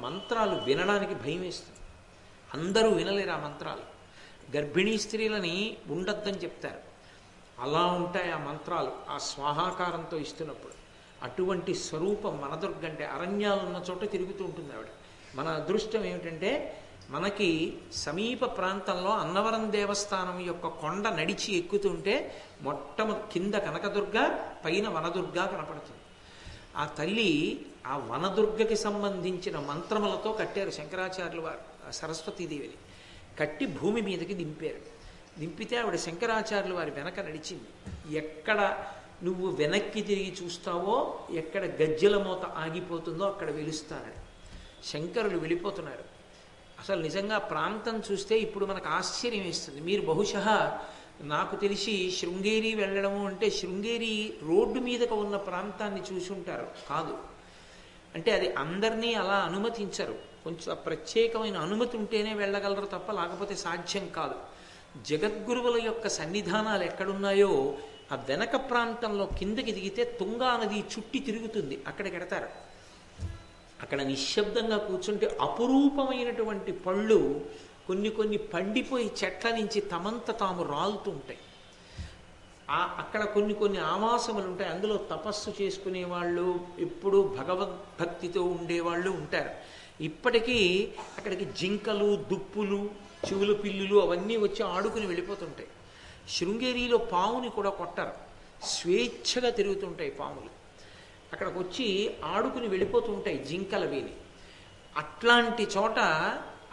మంత్రాలు వినడానికి భయం వేస్తుంది. అందరూ వినలేరు ఆ మంత్రాలు. గర్భిణీ స్త్రీలని ఉండొద్దని చెప్తారు. అలా ఉంటాయి ఆ మంత్రాలు ఆ స్వాహాకారంతో ఇస్తున్నప్పుడు. అటువంటి స్వరూపం మన దుర్గ అంటే అరణ్యాలు ఉన్న చోట తిరుగుతూ ఉంటుంది ఆవిడ. మన అదృష్టం ఏమిటంటే మనకి సమీప ప్రాంతంలో అన్నవరం దేవస్థానం యొక్క కొండ నడిచి ఎక్కుతుంటే మొట్టమొ కింద కనకదుర్గ పైన వనదుర్గ కనపడుతుంది. ఆ తల్లి ఆ వనదుర్గకి సంబంధించిన మంత్రములతో కట్టారు శంకరాచార్యులు వారు ఆ సరస్వతీదేవిని. కట్టి భూమి మీదకి దింపారు. దింపితే ఆవిడ శంకరాచార్యులు వారి వెనక నడిచింది. ఎక్కడ నువ్వు వెనక్కి తిరిగి చూస్తావో ఎక్కడ గజ్జల మూత ఆగిపోతుందో అక్కడ వెలుస్తానని. శంకరులు వెళ్ళిపోతున్నారు. అసలు నిజంగా ప్రాంతం చూస్తే ఇప్పుడు మనకు ఆశ్చర్యం వేస్తుంది. మీరు బహుశా నాకు తెలిసి శృంగేరి వెళ్ళడము అంటే శృంగేరి రోడ్డు మీదకు ఉన్న ప్రాంతాన్ని చూసి ఉంటారు. కాదు. అంటే అది అందరినీ అలా అనుమతించరు. కొంచెం ప్రత్యేకమైన అనుమతి ఉంటేనే వెళ్ళగలరు తప్ప లేకపోతే సాధ్యం కాదు. జగద్గురువుల యొక్క సన్నిధానాలు ఎక్కడున్నాయో ఆ వెనక ప్రాంతంలో కిందకి దిగితే తుంగా నది చుట్టి తిరుగుతుంది. అక్కడ ఎడతారు అక్కడ నిశ్శబ్దంగా కూర్చుంటే అపురూపమైనటువంటి పళ్ళు కొన్ని కొన్ని పండిపోయి చెట్ల నుంచి తమంత తాము రాలుతూ ఉంటాయి ఆ అక్కడ కొన్ని కొన్ని ఆవాసములు ఉంటాయి. అందులో తపస్సు చేసుకునే వాళ్ళు ఎప్పుడు భగవద్భక్తితో ఉండేవాళ్ళు ఉంటారు. ఇప్పటికీ అక్కడికి జింకలు దుప్పులు చెవులు పిల్లులు అవన్నీ వచ్చి ఆడుకుని వెళ్ళిపోతుంటాయి. శృంగేరిలో పావుని కూడా కొట్టరు. స్వేచ్ఛగా తిరుగుతుంటాయి పాములు. అక్కడికి వచ్చి ఆడుకుని వెళ్ళిపోతుంటాయి జింకల వీని అట్లాంటి చోట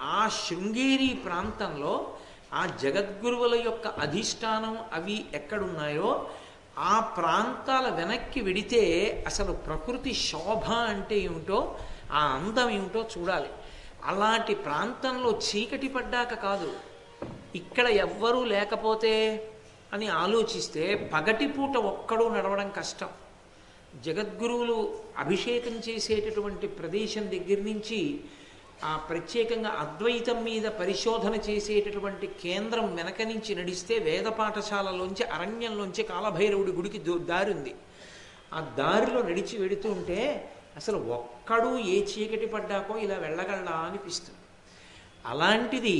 ఆ శృంగేరి ప్రాంతంలో ఆ జగద్గురువుల యొక్క అధిష్టానం అవి ఎక్కడున్నాయో ఆ ప్రాంతాల వెనక్కి వెడితే అసలు ప్రకృతి శోభ అంటే ఏమిటో ఆ అందం ఏమిటో చూడాలి. అలాంటి ప్రాంతంలో చీకటి పడ్డాక కాదు. ఇక్కడ ఎవ్వరూ లేకపోతే అని ఆలోచిస్తే పగటిపూట ఒక్కడూ నడవడం కష్టం. జగద్గురువులు అభిషేకం చేసేటటువంటి ప్రదేశం దగ్గర నుంచి ఆ ప్రత్యేకంగా అద్వైతం మీద పరిశోధన చేసేటటువంటి కేంద్రం వెనక నుంచి నడిస్తే వేద పాఠశాలలోంచి అరణ్యంలోంచి కాలభైరవుడి గుడికి దారి ఉంది ఆ దారిలో నడిచి వెడుతుంటే అసలు ఒక్కడూ ఏ చీకటి పడ్డాకో ఇలా వెళ్ళగలడా అనిపిస్తుంది. అలాంటిది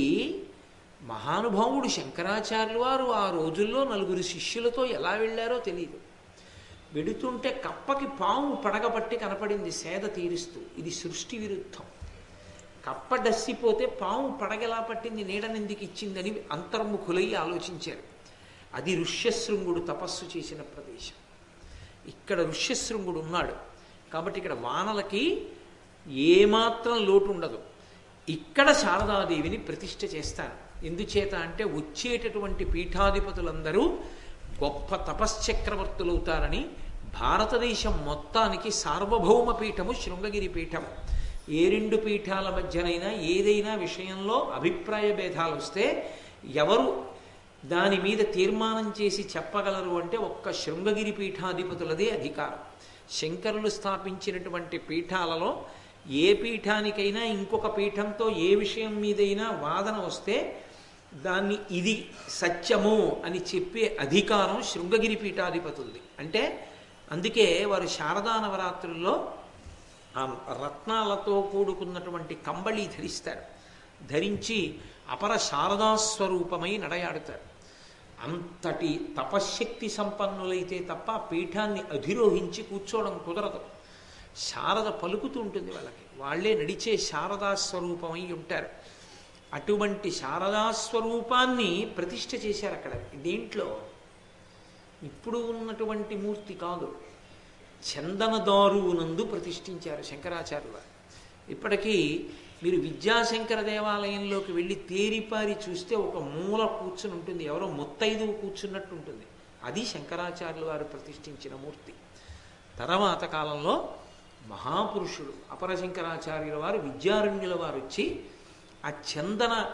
మహానుభావుడు శంకరాచార్యులు వారు ఆ రోజుల్లో నలుగురు శిష్యులతో ఎలా వెళ్ళారో తెలియదు వెడుతుంటే కప్పకి పాము పడగబట్టి కనపడింది సేద తీరుస్తూ. ఇది సృష్టి విరుద్ధం. కప్ప డస్సిపోతే పాము పడగెలా పట్టింది నీడనెందుకు ఇచ్చిందని అంతర్ముఖులై ఆలోచించారు. అది ఋష్యశృంగుడు తపస్సు చేసిన ప్రదేశం. ఇక్కడ ఋష్యశృంగుడు ఉన్నాడు. కాబట్టి ఇక్కడ వానలకి ఏమాత్రం లోటు ఉండదు ఇక్కడ శారదాదేవిని ప్రతిష్ఠ చేస్తారు. ఎందుచేత అంటే వచ్చేటటువంటి పీఠాధిపతులందరూ గొప్ప తపశ్చక్రవర్తులవుతారని భారతదేశం మొత్తానికి సార్వభౌమ పీఠము శృంగగిరి పీఠము. ఏ రెండు పీఠాల మధ్యనైనా ఏదైనా విషయంలో అభిప్రాయ భేదాలు వస్తే ఎవరు దాని మీద తీర్మానం చేసి చెప్పగలరు అంటే ఒక్క శృంగగిరి పీఠాధిపతులదే అధికారం. శంకరులు స్థాపించినటువంటి పీఠాలలో ఏ పీఠానికైనా ఇంకొక పీఠంతో ఏ విషయం మీదైనా వాదన వస్తే దాన్ని ఇది సత్యము అని చెప్పే అధికారం శృంగగిరి పీఠాధిపతులది. అంటే అందుకే వారు శారదా నవరాత్రుల్లో ఆ రత్నాలతో కూడుకున్నటువంటి కంబళి ధరిస్తారు. ధరించి అపర శారదాస్వరూపమై నడయాడుతారు. అంతటి తపశ్శక్తి సంపన్నులైతే తప్ప పీఠాన్ని అధిరోహించి కూర్చోవడం కుదరదు. శారద పలుకుతూ ఉంటుంది వాళ్ళకి. వాళ్ళే నడిచే శారదాస్వరూపమై ఉంటారు. అటువంటి శారదాస్వరూపాన్ని ప్రతిష్ఠ చేశారు అక్కడ. దీంట్లో ఇప్పుడు ఉన్నటువంటి మూర్తి కాదు. చందనదారువునందు ప్రతిష్ఠించారు శంకరాచార్యుల ఇప్పటికీ మీరు విద్యాశంకర దేవాలయంలోకి వెళ్ళి తేరిపారి చూస్తే ఒక మూల కూర్చుని ఉంటుంది. ఎవరో మొత్తైదు కూర్చున్నట్టు ఉంటుంది. అది శంకరాచార్యుల వారు ప్రతిష్ఠించిన మూర్తి. తర్వాత కాలంలో మహాపురుషుడు అపరశంకరాచార్యుల వారు విద్యారణ్యుల వారు వచ్చి ఆ చందన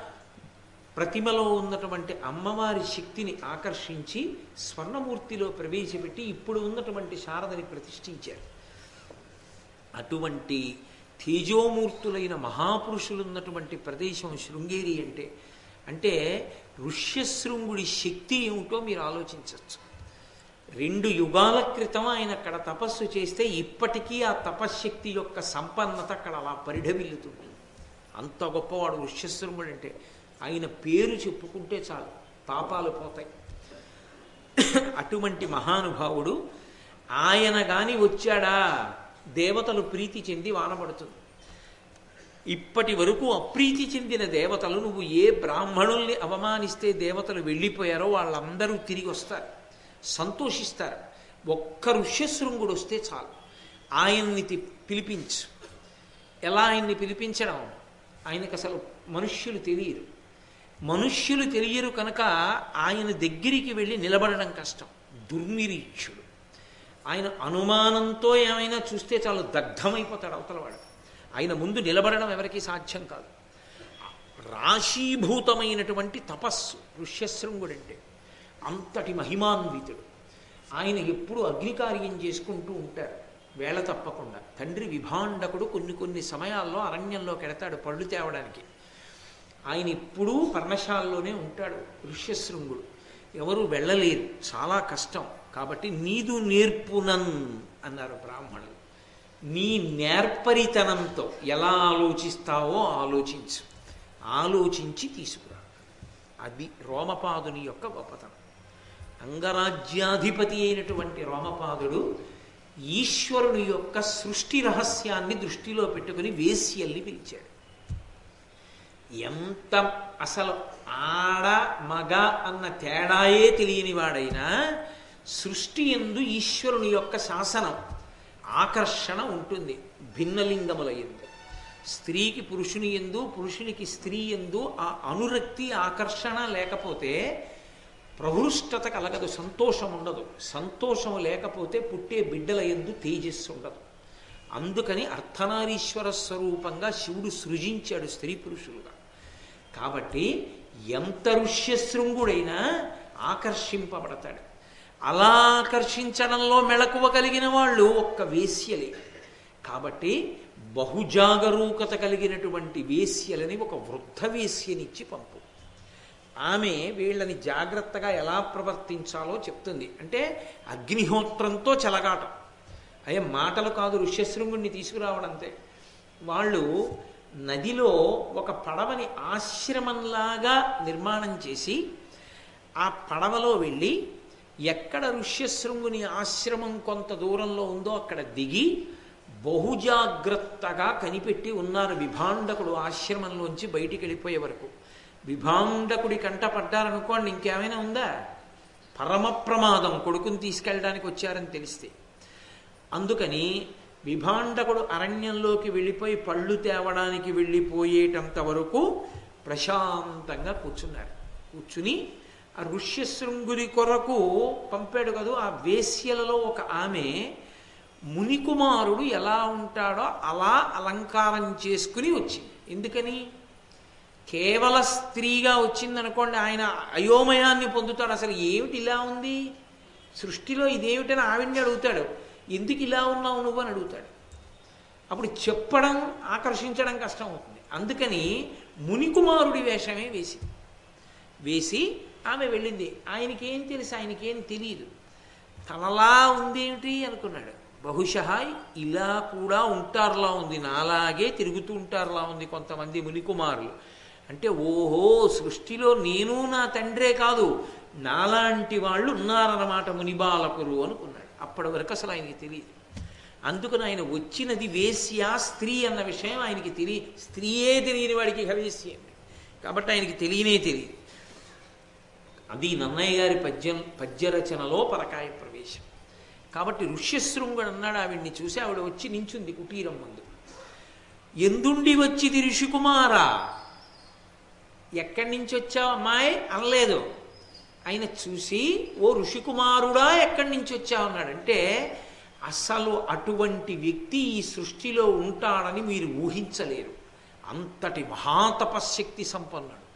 ప్రతిమలో ఉన్నటువంటి అమ్మవారి శక్తిని ఆకర్షించి స్వర్ణమూర్తిలో ప్రవేశపెట్టి ఇప్పుడు ఉన్నటువంటి శారదని ప్రతిష్ఠించారు. అటువంటి తేజోమూర్తులైన మహాపురుషులు ఉన్నటువంటి ప్రదేశం శృంగేరి అంటే అంటే ఋష్యశృంగుడి శక్తి ఏమిటో మీరు ఆలోచించవచ్చు. రెండు యుగాల క్రితం ఆయన అక్కడ తపస్సు చేస్తే ఇప్పటికీ ఆ తపశ్శక్తి యొక్క సంపన్నత అక్కడ అలా పరిఢవిల్లుతుంది. అంత గొప్పవాడు ఋష్యశృంగుడు అంటే ఆయన పేరు చెప్పుకుంటే చాలు. పాపాలు పోతాయి. అటువంటి మహానుభావుడు ఆయన గాని వచ్చాడా? దేవతలు ప్రీతి చెంది వానబడుతుంది. ఇప్పటి వరకు అప్రీతి చెందిన దేవతలు నువ్వు ఏ బ్రాహ్మణుల్ని అవమానిస్తే దేవతలు వెళ్ళిపోయారో వాళ్ళందరూ తిరిగి వస్తారు. సంతోషిస్తారు. ఒక్క ఋష్యశృంగుడు వస్తే చాలు. ఆయన్ని తి- పిలిపించు. ఎలా ఆయన్ని పిలిపించడం? ఆయనకు అసలు మనుష్యులు తెలియరు. మనుష్యులు తెలియరు కనుక ఆయన దగ్గరికి వెళ్ళి నిలబడడం కష్టం. దుర్నిరీక్షుడు. ఆయన అనుమానంతో ఏమైనా చూస్తే చాలు దగ్ధమైపోతాడు అవతలవాడు ఆయన ముందు నిలబడడం ఎవరికీ సాధ్యం కాదు. రాశీభూతమైనటువంటి తపస్సు ఋష్యశృంగుడంటే అంతటి మహిమాన్వితుడు. ఆయన ఎప్పుడు అగ్నికార్యం చేసుకుంటూ ఉంటారు వేళ తప్పకుండా. తండ్రి విభాండకుడు కొన్ని కొన్ని సమయాల్లో అరణ్యంలో కెడతాడు పళ్ళు తేవడానికి. ఆయన ఎప్పుడూ పర్ణశాలలోనే ఉంటాడు ఋష్యశృంగుడు. ఎవరు వెళ్ళలేరు చాలా కష్టం. కాబట్టి నీదు నేర్పునన్ అన్నారు బ్రాహ్మణులు. నీ నేర్పరితనంతో ఎలా ఆలోచిస్తావో ఆలోచించు. ఆలోచించి తీసుకురా. అది రోమపాదుని యొక్క గొప్పతనం. అంగరాజ్యాధిపతి అయినటువంటి రోమపాదుడు ఈశ్వరుని యొక్క సృష్టి రహస్యాన్ని దృష్టిలో పెట్టుకుని వేశ్యల్ని పిలిచాడు. ఎంత అసలు ఆడ మగ అన్న తేడాయే తెలియని వాడైనా సృష్టి ఎందు ఈశ్వరుని యొక్క శాసనం ఆకర్షణ ఉంటుంది భిన్నలింగముల ఎందు స్త్రీకి పురుషుని ఎందు పురుషునికి స్త్రీ ఎందు ఆ అనురక్తి ఆకర్షణ లేకపోతే ప్రహృష్టత కలగదు సంతోషం ఉండదు. సంతోషము లేకపోతే పుట్టే బిడ్డల ఎందు తేజస్సు ఉండదు. అందుకని అర్ధనారీశ్వర స్వరూపంగా శివుడు సృజించాడు స్త్రీ పురుషులుగా. కాబట్టి ఎంత ఋష్యశృంగుడైనా ఆకర్షింపబడతాడు. అలా ఆకర్షించడంలో మెళకువ కలిగిన వాళ్ళు ఒక్క వేశ్యలే. కాబట్టి బహుజాగరూకత కలిగినటువంటి వేశ్యలని ఒక వృద్ధ వేశ్యనిచ్చి పంపు. ఆమె వీళ్ళని జాగ్రత్తగా ఎలా ప్రవర్తించాలో చెప్తుంది. అంటే అగ్నిహోత్రంతో చెలగాటం. అయ్యే మాటలు కాదు ఋష్యశృంగుణ్ణి తీసుకురావడంతే. వాళ్ళు నదిలో ఒక పడవని ఆశ్రమంలాగా నిర్మాణం చేసి ఆ పడవలో వెళ్ళి ఎక్కడ ఋష్యశృంగుని ఆశ్రమం కొంత దూరంలో ఉందో అక్కడ దిగి బహుజాగ్రత్తగా కనిపెట్టి ఉన్నారు విభాండకుడు ఆశ్రమంలోంచి బయటికి వెళ్ళిపోయే వరకు. విభాండకుడి కంట పడ్డారనుకోండి ఇంకేమైనా ఉందా? పరమ ప్రమాదం కొడుకుని తీసుకెళ్ళడానికి వచ్చారని తెలిస్తే. అందుకని విభాండకుడు అరణ్యంలోకి వెళ్ళిపోయి పళ్ళు తేవడానికి వెళ్ళిపోయేటంత వరకు ప్రశాంతంగా కూర్చున్నారు. కూర్చుని ఆ ఋష్యశృంగుని కొరకు పంపాడు కదూ ఆ వేశ్యలలో ఒక ఆమె మునికుమారుడు ఎలా ఉంటాడో అలా అలంకారం చేసుకుని వచ్చింది. ఎందుకని? కేవల స్త్రీగా వచ్చిందనుకోండి ఆయన అయోమయాన్ని పొందుతాడు. అసలు ఏమిటి ఇలా ఉంది? సృష్టిలో ఇదేమిటని ఆవిడ్ని అడుగుతాడు. ఎందుకు ఇలా ఉన్నావు నువ్వు అని అడుగుతాడు. అప్పుడు చెప్పడం ఆకర్షించడం కష్టం అవుతుంది. అందుకని మునికుమారుడి వేషమే వేసి వేసి ఆమె వెళ్ళింది. ఆయనకేం తెలుసు ఆయనకేం తెలియదు తనలా ఉందేమిటి అనుకున్నాడు. బహుశా ఇలా కూడా ఉంటారులా ఉంది నాలాగే తిరుగుతూ ఉంటారులా ఉంది కొంతమంది మునికుమారులు. అంటే ఓహో సృష్టిలో నేను నా తండ్రే కాదు నాలాంటి వాళ్ళు ఉన్నారన్నమాట మునిబాలకులు అనుకున్నాడు. అప్పటి వరకు అసలు ఆయనకి తెలియదు. అందుకని ఆయన వచ్చినది వేశ్యా స్త్రీ అన్న విషయం ఆయనకి తెలియ స్త్రీయే తెలియని వాడికి ఇక కాబట్టి ఆయనకి తెలియనే తెలియదు. అది నన్నయ్య గారి పద్యం పద్యరచనలో పరకాయ ప్రవేశం. కాబట్టి ఋష్యశృంగుడు అన్నాడు ఆవిడ్ని చూసి ఆవిడ వచ్చి నించుంది కుటీరం ముందు. ఎందుండి వచ్చిది ఋషికుమారా? ఎక్కడి నుంచి వచ్చావు అమ్మాయి అనలేదు. ఆయన చూసి ఓ ఋషికుమారుడా ఎక్కడి నుంచి వచ్చావు? అన్నాడంటే అసలు అటువంటి వ్యక్తి ఈ సృష్టిలో ఉంటాడని మీరు ఊహించలేరు. అంతటి మహాతపశక్తి సంపన్నుడు.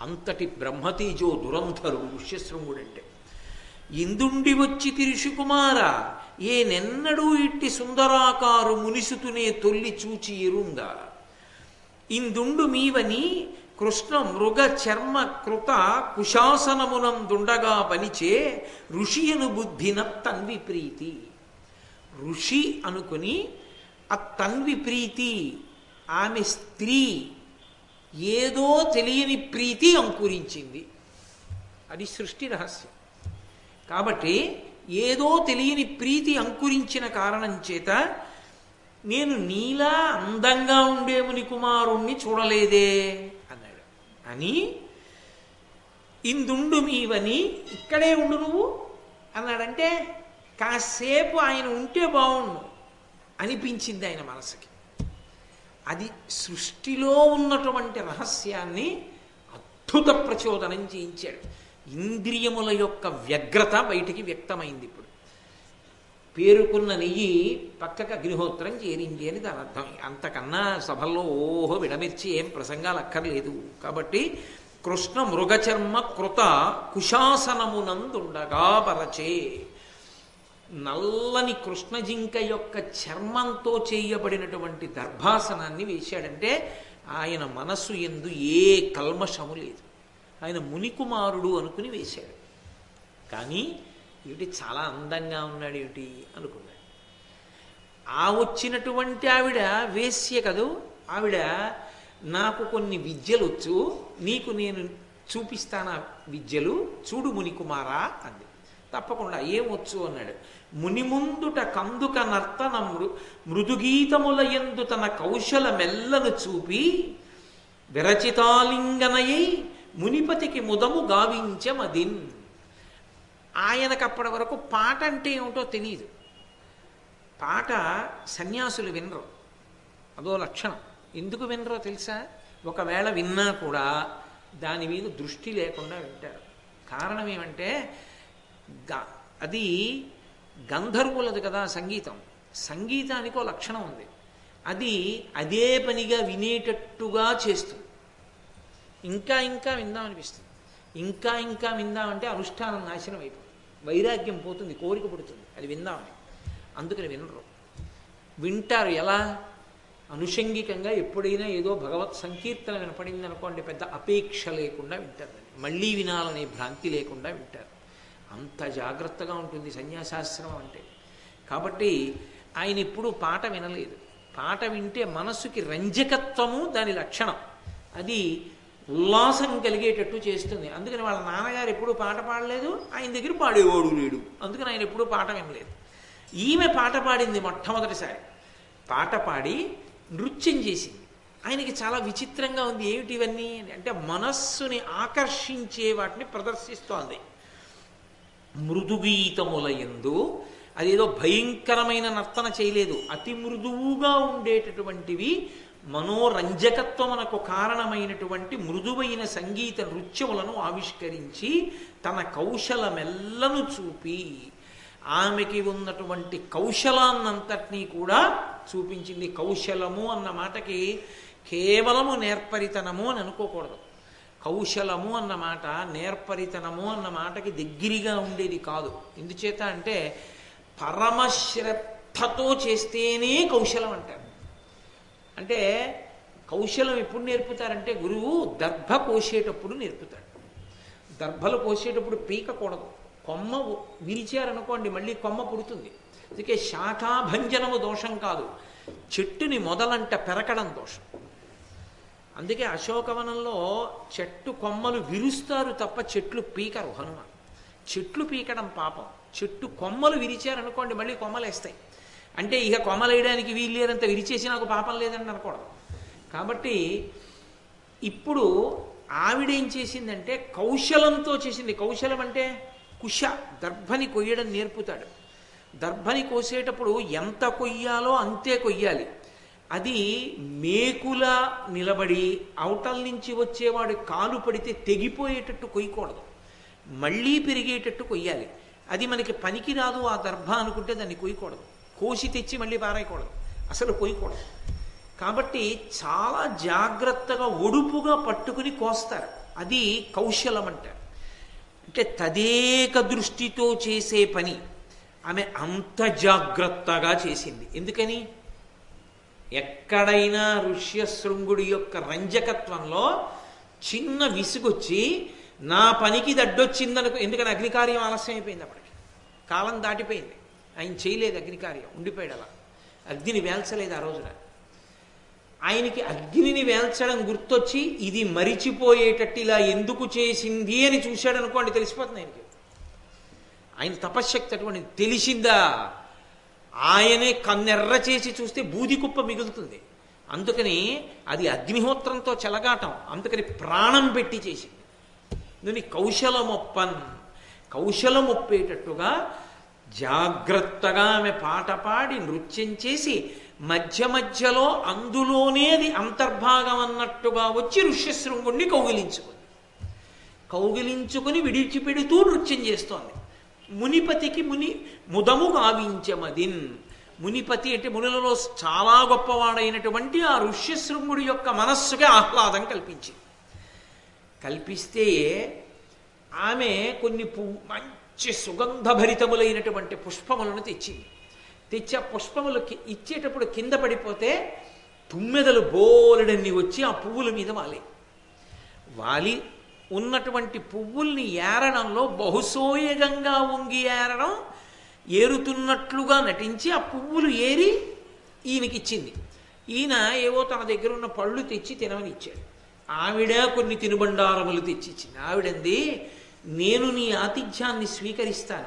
అంతటి బ్రహ్మతేజో దురంధరు ఋష్యశృంగుడంటే ఇందుండి వచ్చి తిరుషుకుమార ఏనెన్నడూ ఇట్టి సుందరాకారు మునిసుతునే తొల్లి చూచి ఇరుందా ఇందుండు మీవని కృష్ణ మృగ చర్మ కృత కుశాసనమునందుండగా ఋషి ఋషియను బుద్ధిన తన్వి ప్రీతి. ఋషి అనుకుని ఆ తన్వి ప్రీతి ఆమె స్త్రీ ఏదో తెలియని ప్రీతి అంకురించింది. అది సృష్టి రహస్యం. కాబట్టి ఏదో తెలియని ప్రీతి అంకురించిన కారణం చేత నేను నీలా అందంగా ఉండే ముని కుమారుణ్ణి చూడలేదే. అని ఇందుండు మీవని ఇక్కడే ఉండు నువ్వు అన్నాడంటే కాసేపు ఆయన ఉంటే బాగుండు అనిపించింది ఆయన మనసుకి. అది సృష్టిలో ఉన్నటువంటి రహస్యాన్ని అద్భుత ప్రచోదనం చేయించాడు. ఇంద్రియముల యొక్క వ్యగ్రత బయటికి వ్యక్తమైంది ఇప్పుడు. పేరుకున్న నెయ్యి పక్కకు అగ్నిహోత్రం చేరింది అని దాని అర్థం. అంతకన్నా సభల్లో ఓహో విడమిర్చి ఏం ప్రసంగాలు అక్కర్లేదు కాబట్టి కృష్ణ మృగచర్మ కృత కుశాసనమునందుండగా పరచే నల్లని కృష్ణజింక యొక్క చర్మంతో చేయబడినటువంటి దర్భాసనాన్ని వేశాడంటే ఆయన మనస్సు ఎందు ఏ కల్మషము లేదు. ఆయన మునికుమారుడు అనుకుని వేశాడు. కానీ ఏమిటి చాలా అందంగా ఉన్నాడు ఏమిటి అనుకున్నాడు. ఆ వచ్చినటువంటి ఆవిడ వేశ్య కదూ? ఆవిడ నాకు కొన్ని విద్యలు వచ్చు నీకు నేను చూపిస్తాను ఆ విద్యలు? చూడు మునికుమారా అంది. తప్పకుండా ఏమొచ్చు అన్నాడు. ముని ముందుట కందుక నర్తన మృ మృదుగీతముల ఎందు తన కౌశల మెల్లను చూపి విరచితాలింగనయై మునిపతికి ముదము గావించమదిన్. ఆయనకు అప్పటి వరకు పాట అంటే ఏమిటో తెలియదు పాట సన్యాసులు వినరు. అదో లక్షణం. ఎందుకు వినరో తెలుసా? ఒకవేళ విన్నా కూడా దాని మీద దృష్టి లేకుండా వింటారు. కారణం ఏమంటే గ- అది గంధర్వులది కదా సంగీతం. సంగీతానికి ఒక లక్షణం ఉంది. అది అదే పనిగా వినేటట్టుగా చేస్తుంది. ఇంకా ఇంకా విందామనిపిస్తుంది. ఇంకా ఇంకా విందామంటే అనుష్ఠానం నాశనం అయిపోతుంది వైరాగ్యం పోతుంది కోరిక పుడుతుంది. అది విందామని. అందుకని వినరు. వింటారు ఎలా? అనుషంగికంగా ఎప్పుడైనా ఏదో భగవత్ సంకీర్తన వినపడింది అనుకోండి పెద్ద అపేక్ష లేకుండా వింటారు మళ్ళీ వినాలనే భ్రాంతి లేకుండా వింటారు. అంత జాగ్రత్తగా ఉంటుంది సన్యాసాశ్రమం అంటే. కాబట్టి ఆయన ఎప్పుడూ పాట వినలేదు. పాట వింటే మనస్సుకి రంజకత్వము దాని లక్షణం. అది ఉల్లాసం కలిగేటట్టు చేస్తుంది. అందుకని వాళ్ళ నాన్నగారు ఎప్పుడూ పాట పాడలేదు ఆయన దగ్గర పాడేవాడు లేడు. అందుకని ఆయన ఎప్పుడూ పాట వినలేదు. ఈమె పాట పాడింది మొట్టమొదటిసారి. పాట పాడి నృత్యం చేసింది. ఆయనకి చాలా విచిత్రంగా ఉంది. ఏమిటి ఇవన్నీ? అంటే మనస్సుని ఆకర్షించే వాటిని ప్రదర్శిస్తోంది. మృదుగీతముల ఎందు అదేదో భయంకరమైన నర్తన చేయలేదు. అతి మృదువుగా ఉండేటటువంటివి మనోరంజకత్వమునకు కారణమైనటువంటి మృదువైన సంగీత నృత్యములను ఆవిష్కరించి తన కౌశలమెల్లను చూపి ఆమెకి ఉన్నటువంటి కౌశలాన్నంతటినీ కూడా చూపించింది. కౌశలము అన్న మాటకి కేవలము నేర్పరితనము అని అనుకోకూడదు. కౌశలము అన్న మాట నేర్పరితనము అన్న మాటకి దగ్గరగా ఉండేది కాదు. ఎందుచేత అంటే పరమశ్రద్ధతో చేస్తేనే కౌశలం అంటారు. అంటే కౌశలం ఎప్పుడు నేర్పుతారంటే గురువు దర్భ కోసేటప్పుడు నేర్పుతాడు. దర్భలు కోసేటప్పుడు పీకకూడదు. కొమ్మ విరిచారనుకోండి మళ్ళీ కొమ్మ పుడుతుంది. అందుకే శాఖాభంజనము దోషం కాదు. చెట్టుని మొదలంట పెరకడం దోషం. అందుకే అశోకవనంలో చెట్టు కొమ్మలు విరుస్తారు తప్ప చెట్లు పీకరు హనుమ చెట్లు పీకడం పాపం. చెట్టు కొమ్మలు విరిచారనుకోండి మళ్ళీ కొమ్మలు వేస్తాయి అంటే ఇక కొమలేయడానికి వీలు లేదంత విరిచేసి నాకు పాపం లేదని అనకూడదు. కాబట్టి ఇప్పుడు ఆవిడేం చేసిందంటే కౌశలంతో చేసింది. కౌశలం అంటే కుష దర్భని కొయ్యడం నేర్పుతాడు. దర్భని కోసేటప్పుడు ఎంత కొయ్యాలో అంతే కొయ్యాలి. అది మేకుల నిలబడి అవతల నుంచి వచ్చేవాడు కాలు పడితే తెగిపోయేటట్టు కొయ్యకూడదు. మళ్ళీ పెరిగేటట్టు కొయ్యాలి. అది మనకి పనికి రాదు ఆ దర్భ అనుకుంటే దాన్ని కొయ్యకూడదు. కోసి తెచ్చి మళ్ళీ పారేయకూడదు. అసలు పోయకూడదు. కాబట్టి చాలా జాగ్రత్తగా ఒడుపుగా పట్టుకుని కోస్తారు. అది కౌశలం అంటారు. అంటే తదేక దృష్టితో చేసే పని ఆమె అంత జాగ్రత్తగా చేసింది. ఎందుకని? ఎక్కడైనా ఋష్యశృంగుడి యొక్క రంజకత్వంలో చిన్న విసుగొచ్చి నా పనికి దడ్డొచ్చిందనుకో ఎందుకంటే అగ్నికార్యం ఆలస్యం అయిపోయింది అప్పటికి? కాలం దాటిపోయింది. ఆయన చేయలేదు అగ్నికార్యం ఉండిపోయాడు అలా. అగ్నిని వేల్చలేదు ఆ రోజున. ఆయనకి అగ్నిని వేల్చడం గుర్తొచ్చి ఇది మరిచిపోయేటట్టు ఇలా ఎందుకు చేసింది అని చూశాడు అనుకోండి తెలిసిపోతుంది ఆయనకి. ఆయన తపశ్శక్తి అటువంటి తెలిసిందా? ఆయనే కన్నెర్ర చేసి చూస్తే బూది కుప్ప మిగులుతుంది. అందుకని అది అగ్నిహోత్రంతో చెలగాటం అందుకని ప్రాణం పెట్టి చేసింది. దీన్ని కౌశలమొప్పన్. కౌశలమొప్పేటట్టుగా జాగ్రత్తగా ఆమె పాట పాడి నృత్యం చేసి మధ్య మధ్యలో అందులోనేది అంతర్భాగం అన్నట్టుగా వచ్చి ఋష్యశృంగుణ్ణి కౌగిలించుకుంది. కౌగిలించుకుని విడిచిపెడుతూ నృత్యం చేస్తోంది. మునిపతికి ముని ముదము గావించమదిన్ మునిపతి అంటే మునులలో చాలా గొప్పవాడైనటువంటి ఆ ఋష్యశృంగుడి యొక్క మనస్సుకి ఆహ్లాదం కల్పించింది. కల్పిస్తే ఆమె కొన్ని పువ్వు మంచి సుగంధభరితములైనటువంటి పుష్పములను తెచ్చింది. తెచ్చి ఆ పుష్పములు ఇచ్చేటప్పుడు కింద పడిపోతే తుమ్మెదలు బోలెడన్ని వచ్చి ఆ పువ్వుల మీద వాలి. వాలి ఉన్నటువంటి పువ్వుల్ని ఏరడంలో బహుసోయగంగా ఉంగి ఏరడం ఏరుతున్నట్లుగా నటించి ఆ పువ్వులు ఏరి ఈయనకిచ్చింది. ఈయన ఏవో తన దగ్గర ఉన్న పళ్ళు తెచ్చి తినమని ఇచ్చాడు. ఆవిడ కొన్ని తినుబండారములు తెచ్చిచ్చింది. ఆవిడంది నేను నీ ఆతిథ్యాన్ని స్వీకరిస్తాను.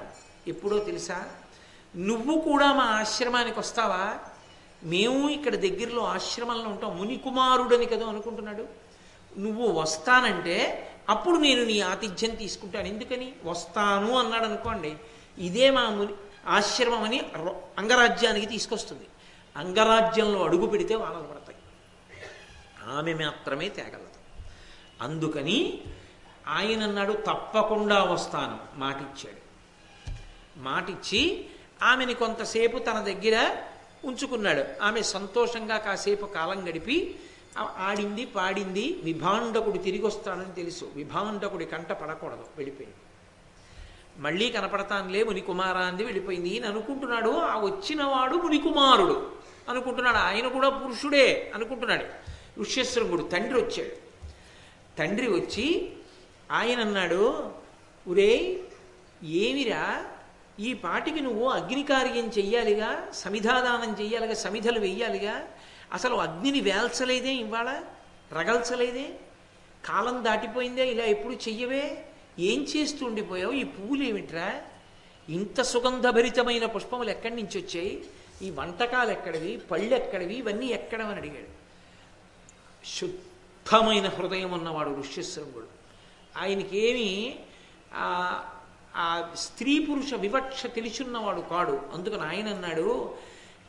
ఎప్పుడో తెలుసా? నువ్వు కూడా మా ఆశ్రమానికి వస్తావా? మేము ఇక్కడ దగ్గరలో ఆశ్రమంలో ఉంటాం. మునికుమారుడని కదా అనుకుంటున్నాడు. నువ్వు వస్తానంటే అప్పుడు నేను నీ ఆతిథ్యం తీసుకుంటాను. ఎందుకని? వస్తాను అన్నాడు అనుకోండి. ఇదే మా ముని ఆశ్రమం అని రొ- అంగరాజ్యానికి తీసుకొస్తుంది. అంగరాజ్యంలో అడుగు పెడితే వానలు పడతాయి. ఆమె మాత్రమే తేగలదు. అందుకని ఆయన అన్నాడు తప్పకుండా వస్తాను మాటిచ్చాడు. మాటిచ్చి ఆమెని కొంతసేపు తన దగ్గర ఉంచుకున్నాడు. ఆమె సంతోషంగా కాసేపు కాలం గడిపి ఆడింది పాడింది విభాండకుడు తిరిగి వస్తాడని తెలుసు. విభాండకుడి కంట పడకూడదు వెళ్ళిపోయింది. మళ్ళీ కనపడతానులే మునికుమార అంది వెళ్ళిపోయింది. ఈయన అనుకుంటున్నాడు ఆ వచ్చినవాడు మునికుమారుడు. అనుకుంటున్నాడు ఆయన కూడా పురుషుడే అనుకుంటున్నాడు. ఋష్యశృంగుడు తండ్రి వచ్చాడు. తండ్రి వచ్చి ఆయన అన్నాడు ఒరే ఏమిరా? ఈ పాటికి నువ్వు అగ్నికార్యం చెయ్యాలిగా సమిధాదానం చెయ్యాలిగా సమిధలు వెయ్యాలిగా? అసలు అగ్నిని వేల్చలేదే ఇవాళ? రగల్చలేదే? కాలం దాటిపోయిందే ఇలా ఎప్పుడు చెయ్యవే? ఏం చేస్తూ ఉండిపోయావు? ఈ పువ్వులు ఏమిట్రా? ఇంత సుగంధభరితమైన పుష్పములు ఎక్కడి నుంచి వచ్చాయి? ఈ వంటకాలు ఎక్కడివి? పళ్ళు ఎక్కడివి? ఇవన్నీ ఎక్కడమని అడిగాడు. శుద్ధమైన హృదయం ఉన్నవాడు ఋష్యశృంగుడు. ఆయనకేమి ఆ స్త్రీ పురుష వివక్ష తెలిసున్నవాడు కాడు. అందుకని ఆయన అన్నాడు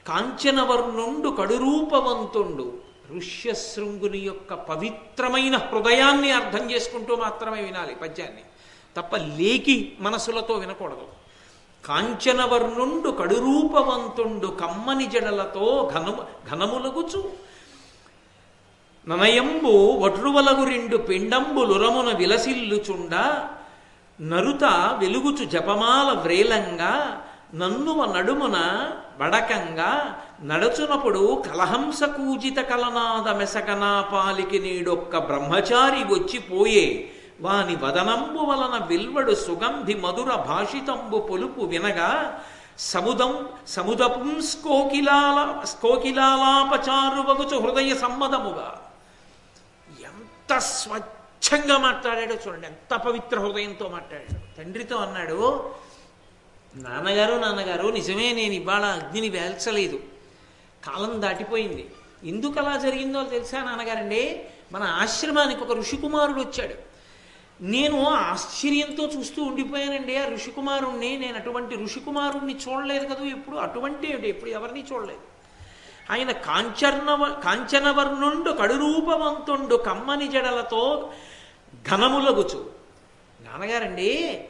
కాంచనవర్ణుండు కడురూపవంతుండు. ఋష్యశృంగుని యొక్క పవిత్రమైన హృదయాన్ని అర్థం చేసుకుంటూ మాత్రమే వినాలి పద్యాన్ని. తప్ప లేకి మనసులతో వినకూడదు. కాంచనవర్ణుండు కడురూపవంతుండు కమ్మని జడలతో ఘనము ఘనములగుచు. ననయంబు వట్రువలగు రెండు పిండంబులురమున విలసిల్లుచుండ నరుత వెలుగుచు జపమాల వ్రేలంగా నన్నువ నడుమున వడకంగా నడచునప్పుడు కలహంస కూజిత కలనాద మెసకనా పాలికి నీడొక్క బ్రహ్మచారి వచ్చిపోయే వాని వదనంబు వలన విల్వడు సుగంధి మధుర భాషితంబు పొలుపు వినగా సముదం సముదపుం స్కోకిలాల స్కోకిలాలాపచారు వగుచు హృదయ సమ్మదముగా. ఎంత స్వచ్ఛంగా మాట్లాడాడో చూడండి. ఎంత పవిత్ర హృదయంతో మాట్లాడాడు. తండ్రితో అన్నాడు నాన్నగారు నాన్నగారు నిజమే నేను ఇవాళ అగ్నిని వేల్చలేదు. కాలం దాటిపోయింది. ఎందుకు అలా జరిగిందో తెలుసా నాన్నగారండి? మన ఆశ్రమానికి ఒక ఋషికుమారుడు వచ్చాడు. నేను ఆశ్చర్యంతో చూస్తూ ఉండిపోయానండి. ఆ ఋషికుమారుణ్ణి నేను అటువంటి ఋషికుమారుణ్ణి చూడలేదు కదా ఎప్పుడు? అటువంటి ఏమిటి? ఎప్పుడు ఎవరిని చూడలేదు? ఆయన కాంచర్ణవ కాంచనవర్ణుండు కడురూపవంతుండు కమ్మని జడలతో ఘనములగుచు. నాన్నగారండి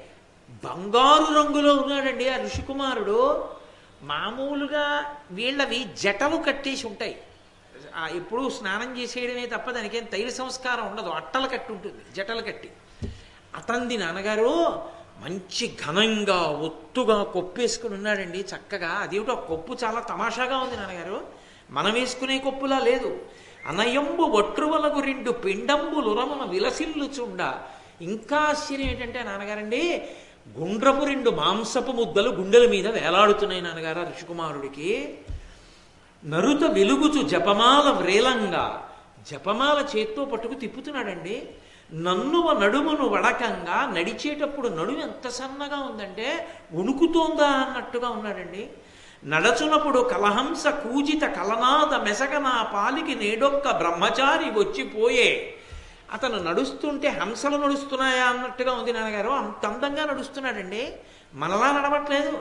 బంగారు రంగులో ఉన్నాడండి ఆ ఋషికుమారుడు. మామూలుగా వీళ్ళవి జటలు కట్టేసి ఉంటాయి. ఎప్పుడూ స్నానం చేసేయడమే తప్ప దానికేం తైల సంస్కారం ఉండదు. అట్టలు కట్టి ఉంటుంది జటలు కట్టి. అతంది నాన్నగారు మంచి ఘనంగా ఒత్తుగా కొప్పేసుకుని ఉన్నాడండి. చక్కగా అదేమిటో కొప్పు చాలా తమాషాగా ఉంది నాన్నగారు. మనం వేసుకునే కొప్పులా లేదు. అనయంబు వట్రువలకు రెండు పిండంబులురమున విలసిల్లుచుండ ఇంకా ఆశ్చర్యం ఏంటంటే నాన్నగారండి గుండ్రపు రెండు మాంసపు ముద్దలు గుండెల మీద వేలాడుతున్నాయి నాన్నగారు ఋషికుమారుడికి. నరుత వెలుగుచు జపమాల వ్రేలంగా జపమాల చేత్తో పట్టుకు తిప్పుతున్నాడండి. నన్నువ నడుమును వడకంగా నడిచేటప్పుడు నడుము ఎంత సన్నగా ఉందంటే ఉణుకుతోందా అన్నట్టుగా ఉన్నాడండి. నడచునప్పుడు కలహంస కూజిత కలనాద మెసగన పాలికి నేడొక్క బ్రహ్మచారి వచ్చిపోయే. అతను నడుస్తుంటే హంసలు నడుస్తున్నాయా అన్నట్టుగా ఉంది నాన్నగారు. అంత అందంగా నడుస్తున్నాడండి. మనలా నడవట్లేదు.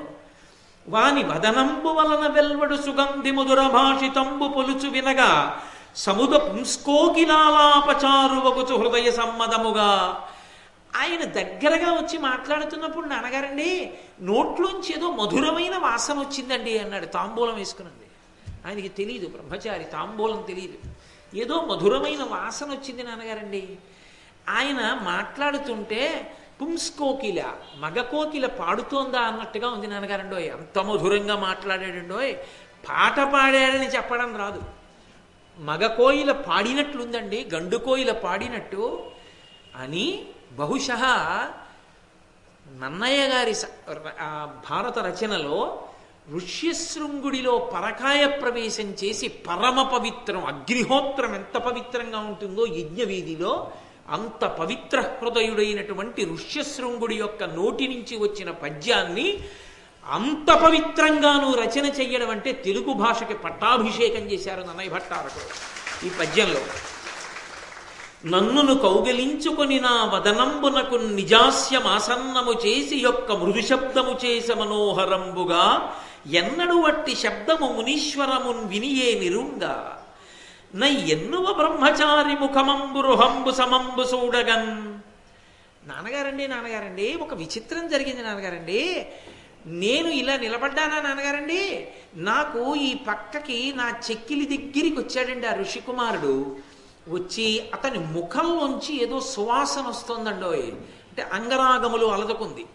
వాని వదనంబు వలన వెల్వడు సుగంధి మధుర భాషితంబు పొలుచు వినగా సముద పుంస్కోకిలాలాపచారు వగుచు హృదయ సమ్మదముగా. ఆయన దగ్గరగా వచ్చి మాట్లాడుతున్నప్పుడు నాన్నగారండి నోట్లోంచి ఏదో మధురమైన వాసన వచ్చిందండి అన్నాడు తాంబూలం వేసుకునండి. ఆయనకి తెలియదు బ్రహ్మచారి తాంబూలం తెలియదు ఏదో మధురమైన వాసన వచ్చింది నాన్నగారండి. ఆయన మాట్లాడుతుంటే పుంస్కోకిల మగ కోకిల పాడుతోందా అన్నట్టుగా ఉంది నాన్నగారండోయ్ అంత మధురంగా మాట్లాడాడండోయ్ పాట పాడాడని చెప్పడం రాదు. మగ కోయిల పాడినట్లుందండి గండు కోయిల పాడినట్టు అని బహుశ నన్నయ్య గారి స- భారత రచనలో ఋష్యశృంగుడిలో పరకాయ ప్రవేశం చేసి పరమ పవిత్రం అగ్నిహోత్రం ఎంత పవిత్రంగా ఉంటుందో యజ్ఞవీధిలో అంత పవిత్ర హృదయుడైనటువంటి ఋష్యశృంగుడి యొక్క నోటి నుంచి వచ్చిన పద్యాన్ని అంత పవిత్రంగాను రచన చెయ్యడం అంటే తెలుగు భాషకి పట్టాభిషేకం చేశారు నన్నయ్య భట్టారకుడు ఈ పద్యంలో. నన్నును కౌగలించుకొని నా వదనంబునకు నిజాస్యమాసన్నము చేసి యొక్క మృదు శబ్దము చేస మనోహరంబుగా ఎన్నడు వట్టి శబ్దము మునీశ్వరమున్ వినియే నిరుంగా. నై ఎన్నువ బ్రహ్మచారి ముఖమంబురుహంబు సమంబు చూడగన్ నాన్నగారండి నాన్నగారండి ఒక విచిత్రం జరిగింది నాన్నగారండి. నేను ఇలా నిలబడ్డానా నాన్నగారండి? నాకు ఈ పక్కకి నా చెక్కిలి దగ్గరికి వచ్చాడండి ఆ ఋషికుమారుడు. వచ్చి అతని ముఖంలోంచి ఏదో సువాసన వస్తుందండోయ్ అంటే అంగరాగములు అలదుకుంది.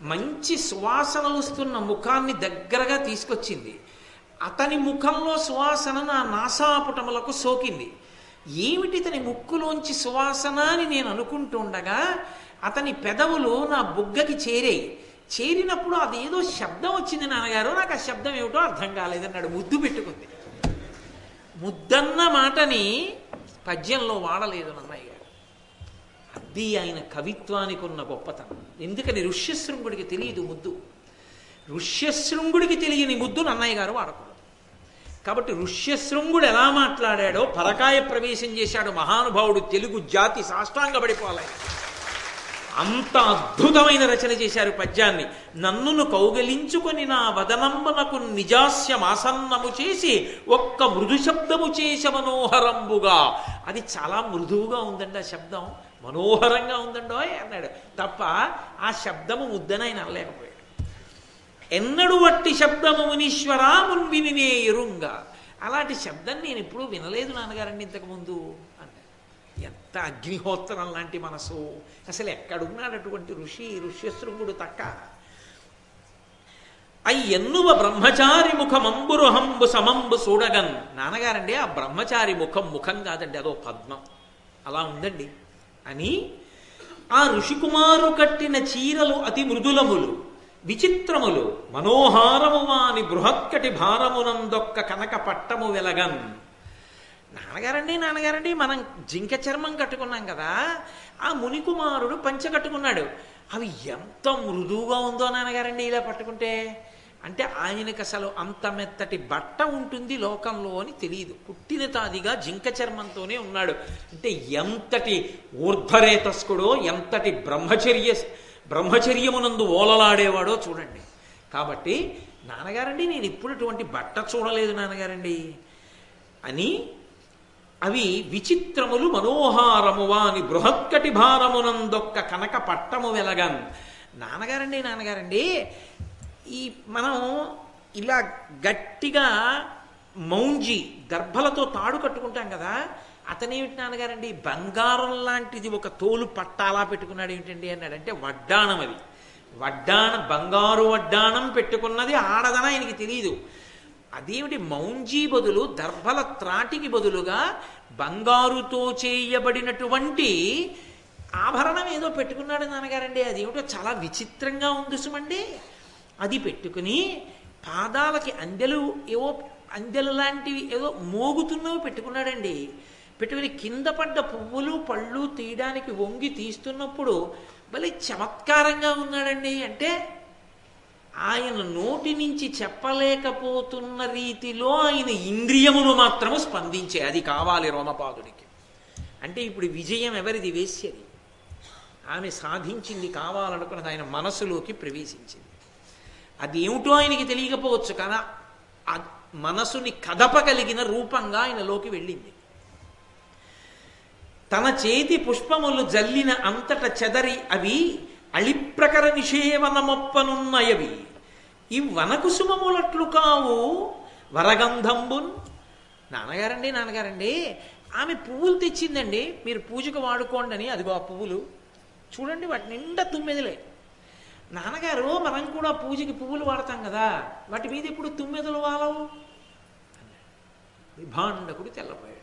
మంచి సువాసనలు వస్తున్న ముఖాన్ని దగ్గరగా తీసుకొచ్చింది. అతని ముఖంలో సువాసన నా నాసాపుటములకు సోకింది. ఏమిటి ఇతని ముక్కులోంచి సువాసన అని నేను అనుకుంటుండగా అతని పెదవులు నా బుగ్గకి చేరాయి. చేరినప్పుడు అదేదో శబ్దం వచ్చింది నాన్నగారు. నాకు ఆ శబ్దం ఏమిటో అర్థం కాలేదన్నాడు. ముద్దు పెట్టుకుంది. ముద్దన్న మాటని పద్యంలో వాడలేదు నన్నయ్య గారు. అది ఆయన కవిత్వానికి ఉన్న గొప్పతనం. ఎందుకని ఋష్యశృంగుడికి తెలియదు ముద్దు? ఋష్యశృంగుడికి తెలియని ముద్దు నన్నయ్య గారు వాడకూడదు. కాబట్టి ఋష్యశృంగుడు ఎలా మాట్లాడాడో పరకాయ ప్రవేశం చేశాడు మహానుభావుడు తెలుగు జాతి సాష్టాంగపడిపోవాలి. అంత అద్భుతమైన రచన చేశారు పద్యాన్ని. నన్నును కౌగలించుకొని నా వదనంబనకు నిజాస్యమాసన్నము చేసి ఒక్క మృదు శబ్దము చేస మనోహరంబుగా. అది చాలా మృదువుగా ఉందండి ఆ శబ్దం. మనోహరంగా ఉందండో అన్నాడు. తప్ప ఆ శబ్దము ముద్దన ఆయన అనలేకపోయాడు. ఎన్నడు వట్టి శబ్దము మునీశ్వరా మున్వినినే ఎరుంగా. అలాంటి శబ్దం నేను ఎప్పుడూ వినలేదు నాన్నగారండి ఇంతకుముందు ఎంత అగ్నిహోత్రం లాంటి మనసు. అసలు ఎక్కడున్నాడు అటువంటి ఋషి? ఋష్యశృంగుడు తక్క. అయ్యన్నువ బ్రహ్మచారి ముఖమంబురు హంబు సమంబు చూడగన్ నాన్నగారండి ఆ బ్రహ్మచారి ముఖం ముఖం కాదండి అదో పద్మం. అలా ఉందండి. అని ఆ ఋషికుమారు కట్టిన చీరలు అతి మృదులములు విచిత్రములు మనోహారము వాని బృహత్కటి భారమునందొక్క కనక పట్టము వెలగన్. నాన్నగారండి నాన్నగారండి మనం జింక చర్మం కట్టుకున్నాం కదా ఆ మునికుమారుడు పంచ కట్టుకున్నాడు. అవి ఎంత మృదువుగా ఉందో నాన్నగారండి ఇలా పట్టుకుంటే. అంటే ఆయనకు అసలు అంత మెత్తటి బట్ట ఉంటుంది లోకంలో అని తెలియదు. పుట్టిన తాదిగా జింక చర్మంతోనే ఉన్నాడు. అంటే ఎంతటి ఊర్ధరేతస్కుడో ఎంతటి బ్రహ్మచర్య బ్రహ్మచర్యమునందు ఓలలాడేవాడో చూడండి. కాబట్టి నాన్నగారండి నేను ఇప్పుడు ఇటువంటి బట్ట చూడలేదు నాన్నగారండి. అని అవి విచిత్రములు మనోహారము అని బృహత్కటి భారమునందొక్క కనక పట్టము వెలగన్. నాన్నగారండి నాన్నగారండి ఈ మనం ఇలా గట్టిగా మౌంజి దర్భలతో తాడు కట్టుకుంటాం కదా అతనేమిటి నాన్నగారండి? బంగారం లాంటిది ఒక తోలు పట్టాలా పెట్టుకున్నాడు ఏమిటండి అన్నాడు. అంటే వడ్డాణం అది. వడ్డాణం బంగారు వడ్డాణం పెట్టుకున్నది ఆడదన ఆయనకి తెలియదు అదేమిటి మౌంజీ బదులు దర్భల త్రాటికి బదులుగా బంగారుతో చేయబడినటువంటి ఆభరణం ఏదో పెట్టుకున్నాడు నాన్నగారండి. అదేమిటో చాలా విచిత్రంగా ఉంది సుమండి. అది పెట్టుకుని పాదాలకి అందెలు ఏవో అందెలు లాంటివి ఏదో మోగుతున్నవి పెట్టుకున్నాడండి. పెట్టుకుని కింద పడ్డ పువ్వులు పళ్ళు తీయడానికి వంగి తీస్తున్నప్పుడు భలే చమత్కారంగా ఉన్నాడండి. అంటే ఆయన నోటి నుంచి చెప్పలేకపోతున్న రీతిలో ఆయన ఇంద్రియమును మాత్రము స్పందించే అది కావాలి రోమపాదుడికి. అంటే ఇప్పుడు విజయం ఎవరిది? వేశ్యది. ఆమె సాధించింది కావాలనుకున్నది ఆయన మనసులోకి ప్రవేశించింది. అది ఏమిటో ఆయనకి తెలియకపోవచ్చు కానీ ఆ మనసుని కదపగలిగిన రూపంగా ఆయనలోకి వెళ్ళింది. తన చేతి పుష్పములు జల్లిన అంతట చెదరి అవి అళిప్రకర నిషేవనమొప్పనున్నయవి. ఈ వనకుసుమములట్లు కావు వరగంధంబున్. నాన్నగారండి నాన్నగారండి ఆమె పువ్వులు తెచ్చిందండి. మీరు పూజకు వాడుకోండి అని అదిగో ఆ పువ్వులు. చూడండి వాటి నిండా తుమ్మెదలే. నాన్నగారు మనం కూడా పూజకి పువ్వులు వాడతాం కదా. వాటి మీద ఇప్పుడు తుమ్మెదలు వాలవు? విభాండకుడు తెల్లపోయాడు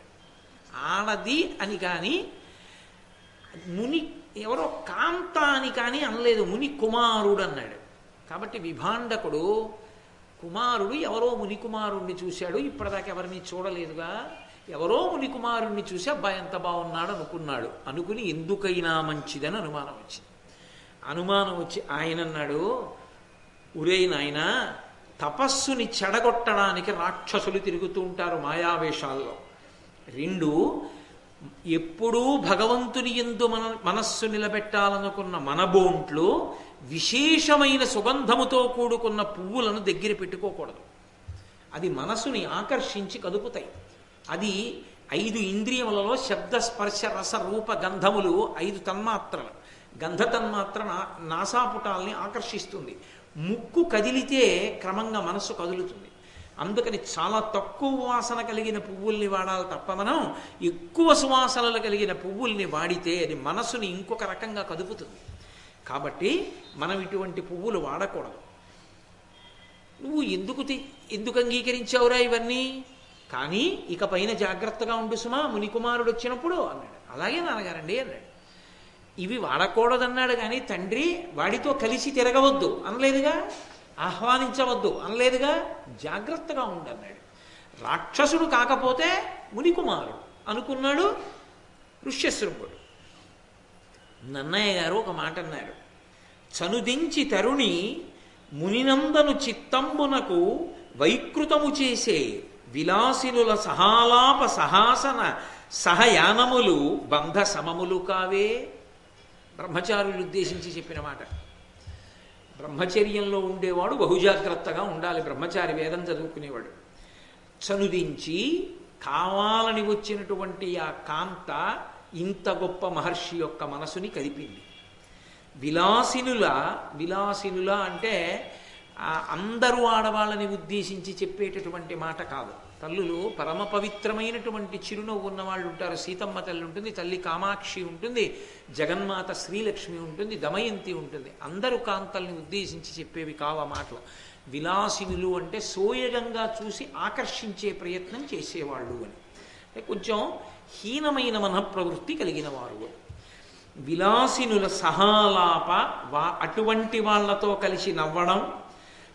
ఆడది అని కానీ ముని ఎవరో కాంత అని కానీ అనలేదు ముని కుమారుడు అన్నాడు. కాబట్టి విభాండకుడు కుమారుడు ఎవరో ముని కుమారుణ్ణి చూశాడు ఇప్పటిదాకా ఎవరిని చూడలేదుగా. ఎవరో ముని కుమారుణ్ణి చూసి అబ్బాయి ఎంత బాగున్నాడు అనుకున్నాడు. అనుకుని ఎందుకైనా మంచిదని అనుమానం వచ్చింది. అనుమానం వచ్చి ఆయన అన్నాడు ఉరే నాయన తపస్సుని చెడగొట్టడానికి రాక్షసులు తిరుగుతూ ఉంటారు మాయావేషాల్లో రెండు ఎప్పుడూ భగవంతుని ఎందు మన మనస్సు నిలబెట్టాలనుకున్న మన బోంట్లు విశేషమైన సుగంధముతో కూడుకున్న పువ్వులను దగ్గర పెట్టుకోకూడదు. అది మనసుని ఆకర్షించి కదుపుతాయి. అది ఐదు ఇంద్రియములలో శబ్ద స్పర్శ రస రూప గంధములు ఐదు తన్మాత్రలు. గంధ తన్మాత్ర నాసాపుటాల్ని ఆకర్షిస్తుంది. ముక్కు కదిలితే క్రమంగా మనస్సు కదులుతుంది. అందుకని చాలా తక్కువ వాసన కలిగిన పువ్వుల్ని వాడాలి తప్ప మనం ఎక్కువ సువాసనలు కలిగిన పువ్వుల్ని వాడితే అది మనసుని ఇంకొక రకంగా కదుపుతుంది. కాబట్టి మనం ఇటువంటి పువ్వులు వాడకూడదు. నువ్వు ఎందుకు ఎందుకు అంగీకరించావురా ఇవన్నీ? కానీ ఇక పైన జాగ్రత్తగా ఉండు సుమా మునికుమారుడు వచ్చినప్పుడు అన్నాడు. అలాగే నాన్నగారండి అన్నాడు. ఇవి వాడకూడదన్నాడు కానీ తండ్రి వాడితో కలిసి తిరగవద్దు. అనలేదుగా? ఆహ్వానించవద్దు. అనలేదుగా? జాగ్రత్తగా ఉండన్నాడు. రాక్షసుడు కాకపోతే మునికుమారుడు అనుకున్నాడు ఋష్యశృంగుడు. నన్నయ్య గారు ఒక మాట అన్నారు. చనుదించి తరుణి మునినందను చిత్తంబునకు వైకృతము చేసే విలాసినుల సహాలాప సహాసన సహయానములు బంధ సమములు కావే? బ్రహ్మచారులు ఉద్దేశించి చెప్పిన మాట. బ్రహ్మచర్యంలో ఉండేవాడు బహుజాగ్రత్తగా ఉండాలి. బ్రహ్మచారి వేదం చదువుకునేవాడు. చనుదించి కావాలని వచ్చినటువంటి ఆ కాంత ఇంత గొప్ప మహర్షి యొక్క మనసుని కదిపింది. విలాసినుల విలాసినుల అంటే అందరూ ఆడవాళ్ళని ఉద్దేశించి చెప్పేటటువంటి మాట కాదు. తల్లులు పరమ పవిత్రమైనటువంటి చిరునవ్వు ఉన్న వాళ్ళు ఉంటారు. సీతమ్మ తల్లి ఉంటుంది తల్లి కామాక్షి ఉంటుంది జగన్మాత శ్రీలక్ష్మి ఉంటుంది దమయంతి ఉంటుంది. అందరూ కాంతల్ని ఉద్దేశించి చెప్పేవి కావు మాటలు. విలాసినులు అంటే సోయగంగా చూసి ఆకర్షించే ప్రయత్నం చేసేవాళ్ళు అని. కొంచెం హీనమైన మన ప్రవృత్తి కలిగిన వారు విలాసినుల సహాలాప వా అటువంటి వాళ్ళతో కలిసి నవ్వడం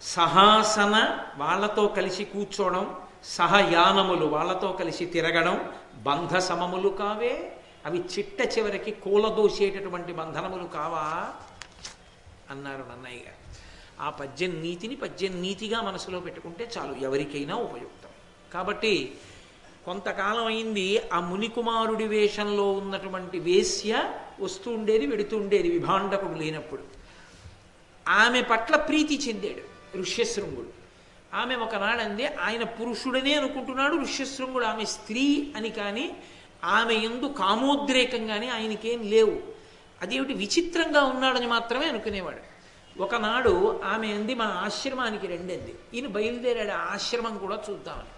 సహాసన వాళ్ళతో కలిసి కూర్చోవడం సహయానములు వాళ్ళతో కలిసి తిరగడం బంధ సమములు కావే. అవి చిట్ట చివరికి కూలదోసేటటువంటి బంధనములు కావా? అన్నారు నన్నయ్య. గారు ఆ పద్యం నీతిని పద్యం నీతిగా మనసులో పెట్టుకుంటే చాలు ఎవరికైనా ఉపయుక్తం. కాబట్టి కొంతకాలం అయింది ఆ మునికుమారుడి వేషంలో ఉన్నటువంటి వేశ్య వస్తూ ఉండేది వెడుతూ ఉండేది విభాండకుడు లేనప్పుడు. ఆమె పట్ల ప్రీతి చెందాడు ఋష్యశృంగుడు. ఆమె ఒకనాడంది ఆయన పురుషుడనే అనుకుంటున్నాడు ఋష్యశృంగుడు ఆమె స్త్రీ అని కానీ ఆమె ఎందు కామోద్రేకంగానే ఆయనకేం లేవు. అదేమిటి? విచిత్రంగా ఉన్నాడని మాత్రమే అనుకునేవాడు. ఒకనాడు ఆమె అంది మా ఆశ్రమానికి రెండింది ఈయన బయలుదేరాడు ఆశ్రమం కూడా చూద్దామని.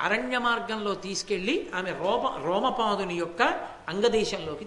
అరణ్య మార్గంలో తీసుకెళ్ళి ఆమె రోమ రోమపాదుని యొక్క అంగదేశంలోకి